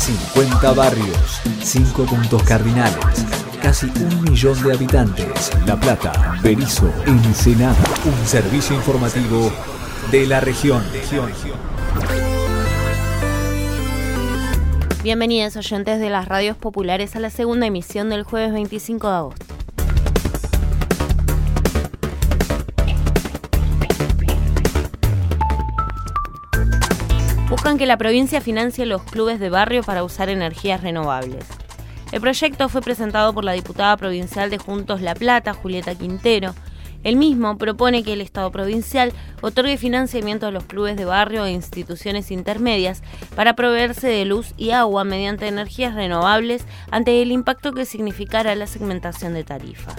50 barrios, 5 puntos cardinales, casi un millón de habitantes. La Plata, Berizo, Ensenada. Un servicio informativo de la región. Bienvenidos oyentes de las radios populares a la segunda emisión del jueves 25 de agosto. Buscan que la provincia financie los clubes de barrio para usar energías renovables. El proyecto fue presentado por la diputada provincial de Juntos La Plata, Julieta Quintero, el mismo propone que el Estado provincial otorgue financiamiento a los clubes de barrio e instituciones intermedias para proveerse de luz y agua mediante energías renovables ante el impacto que significara la segmentación de tarifas.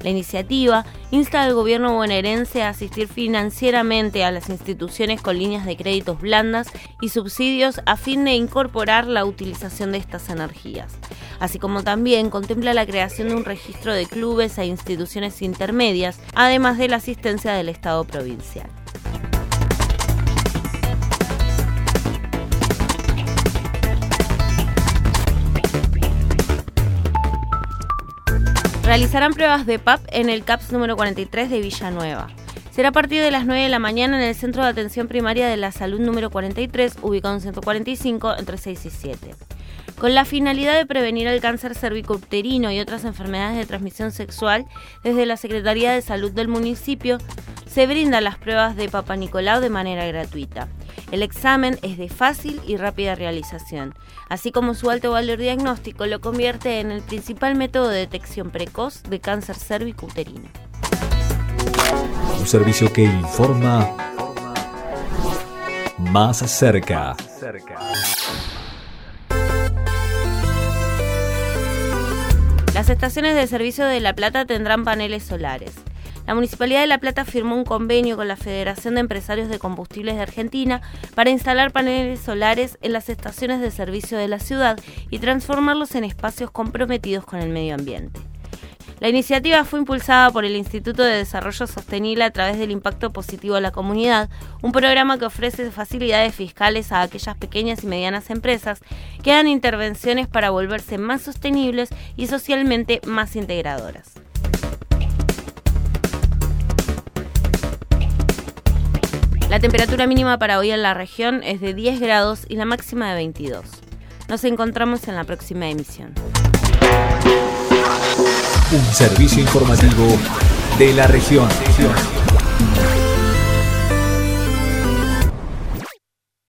La iniciativa insta al gobierno bonaerense a asistir financieramente a las instituciones con líneas de créditos blandas y subsidios a fin de incorporar la utilización de estas energías, así como también contempla la creación de un registro de clubes e instituciones intermedias, además de la asistencia del Estado provincial. Realizarán pruebas de PAP en el CAPS número 43 de Villanueva. Será a partir de las 9 de la mañana en el Centro de Atención Primaria de la Salud número 43, ubicado en 145, entre 6 y 7. Con la finalidad de prevenir el cáncer cervicouterino y otras enfermedades de transmisión sexual, desde la Secretaría de Salud del municipio se brindan las pruebas de Papa Nicolau de manera gratuita. El examen es de fácil y rápida realización, así como su alto valor diagnóstico lo convierte en el principal método de detección precoz de cáncer cérvico-uterino. Un servicio que informa más cerca. Las estaciones de servicio de La Plata tendrán paneles solares. La Municipalidad de La Plata firmó un convenio con la Federación de Empresarios de Combustibles de Argentina para instalar paneles solares en las estaciones de servicio de la ciudad y transformarlos en espacios comprometidos con el medio ambiente. La iniciativa fue impulsada por el Instituto de Desarrollo Sostenible a través del Impacto Positivo a la Comunidad, un programa que ofrece facilidades fiscales a aquellas pequeñas y medianas empresas que dan intervenciones para volverse más sostenibles y socialmente más integradoras. La temperatura mínima para hoy en la región es de 10 grados y la máxima de 22. Nos encontramos en la próxima emisión. Un servicio informativo de la región.